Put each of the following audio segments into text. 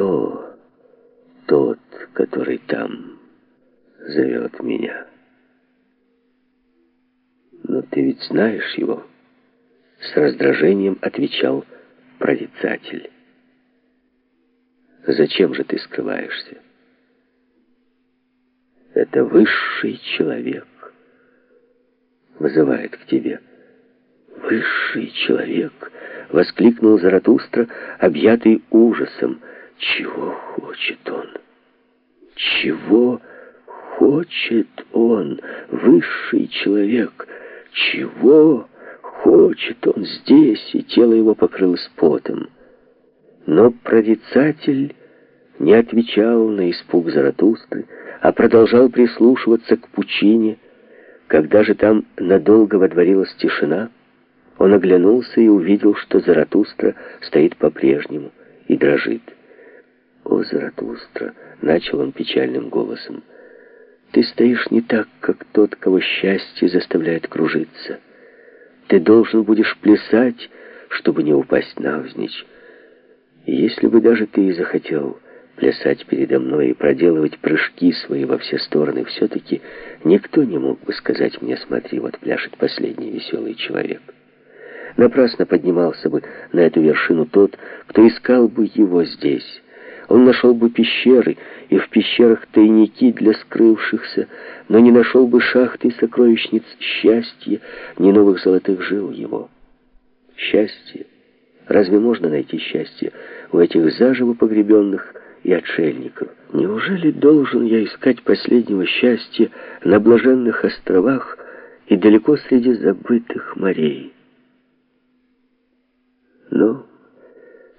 кто тот, который там зовет меня? Но ты ведь знаешь его. С раздражением отвечал прорицатель. Зачем же ты скрываешься? Это высший человек вызывает к тебе. Высший человек, воскликнул Заратустра, объятый ужасом. Чего хочет он? Чего хочет он, высший человек? Чего хочет он здесь? И тело его покрылось потом. Но прорицатель не отвечал на испуг Заратустры, а продолжал прислушиваться к пучине. Когда же там надолго водворилась тишина, он оглянулся и увидел, что Заратустра стоит по-прежнему и дрожит. «О, Заратустра!» — начал он печальным голосом. «Ты стоишь не так, как тот, кого счастье заставляет кружиться. Ты должен будешь плясать, чтобы не упасть навзничь. И если бы даже ты и захотел плясать передо мной и проделывать прыжки свои во все стороны, все-таки никто не мог бы сказать мне, смотри, вот пляшет последний веселый человек». Напрасно поднимался бы на эту вершину тот, кто искал бы его здесь. Он нашел бы пещеры, и в пещерах тайники для скрывшихся, но не нашел бы шахты сокровищниц счастья, ни новых золотых жил его. Счастье. Разве можно найти счастье у этих заживо погребенных и отшельников? Неужели должен я искать последнего счастья на блаженных островах и далеко среди забытых морей? Но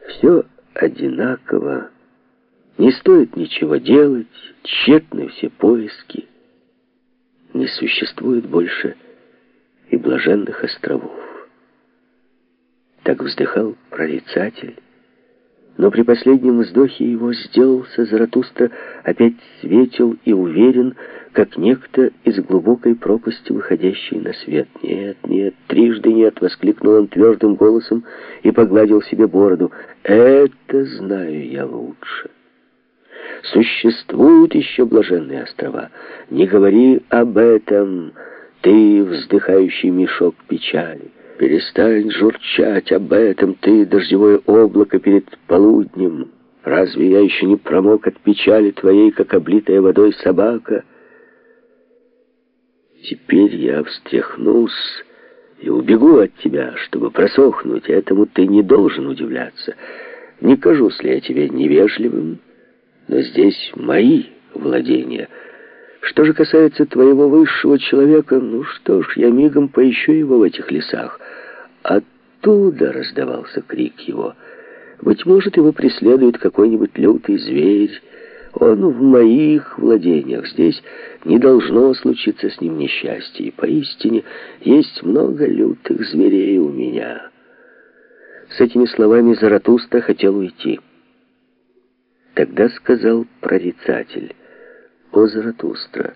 все одинаково. Не стоит ничего делать, тщетны все поиски. Не существует больше и блаженных островов. Так вздыхал прорицатель. Но при последнем вздохе его сделался Заратустра опять светел и уверен, как некто из глубокой пропасти, выходящий на свет. «Нет, нет, трижды нет!» — воскликнул он твердым голосом и погладил себе бороду. «Это знаю я лучше. Существуют еще блаженные острова. Не говори об этом, ты, вздыхающий мешок печали». Перестань журчать об этом, ты, дождевое облако перед полуднем. Разве я еще не промок от печали твоей, как облитая водой собака? Теперь я встряхнусь и убегу от тебя, чтобы просохнуть. Этому ты не должен удивляться. Не кажусь ли я тебе невежливым, но здесь мои владения. Что же касается твоего высшего человека, ну что ж, я мигом поищу его в этих лесах. Оттуда раздавался крик его. Быть может, его преследует какой-нибудь лютый зверь. Он в моих владениях. Здесь не должно случиться с ним несчастье. И поистине есть много лютых зверей у меня. С этими словами Заратуста хотел уйти. Тогда сказал прорицатель, «О, Заратустра,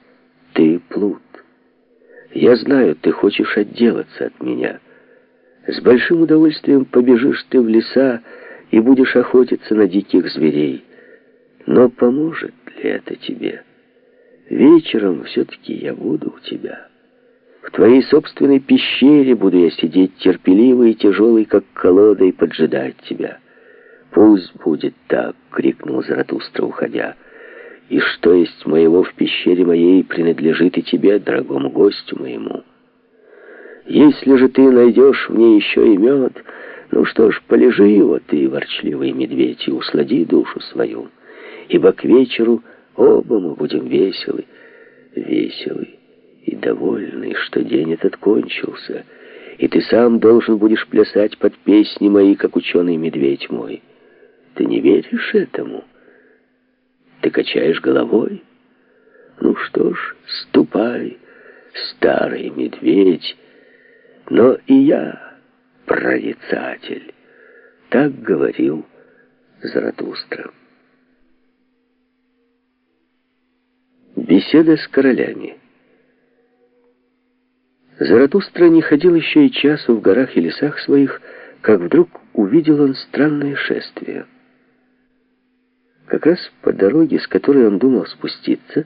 ты плут. Я знаю, ты хочешь отделаться от меня». С большим удовольствием побежишь ты в леса и будешь охотиться на диких зверей. Но поможет ли это тебе? Вечером все-таки я буду у тебя. В твоей собственной пещере буду я сидеть терпеливый и тяжелый, как колода, и поджидать тебя. Пусть будет так, — крикнул Заратустра, уходя. И что есть моего в пещере моей принадлежит и тебе, дорогому гостю моему. Если же ты найдешь в ней еще и мед, ну что ж, полежи его ты, ворчливый медведь, и услади душу свою, ибо к вечеру оба мы будем веселы, веселы и довольны, что день этот кончился, и ты сам должен будешь плясать под песни мои, как ученый медведь мой. Ты не веришь этому? Ты качаешь головой? Ну что ж, ступай, старый медведь, но и я прорицатель. Так говорил Заратустра. Беседа с королями. Заратустра не ходил еще и часу в горах и лесах своих, как вдруг увидел он странное шествие. Как раз по дороге, с которой он думал спуститься,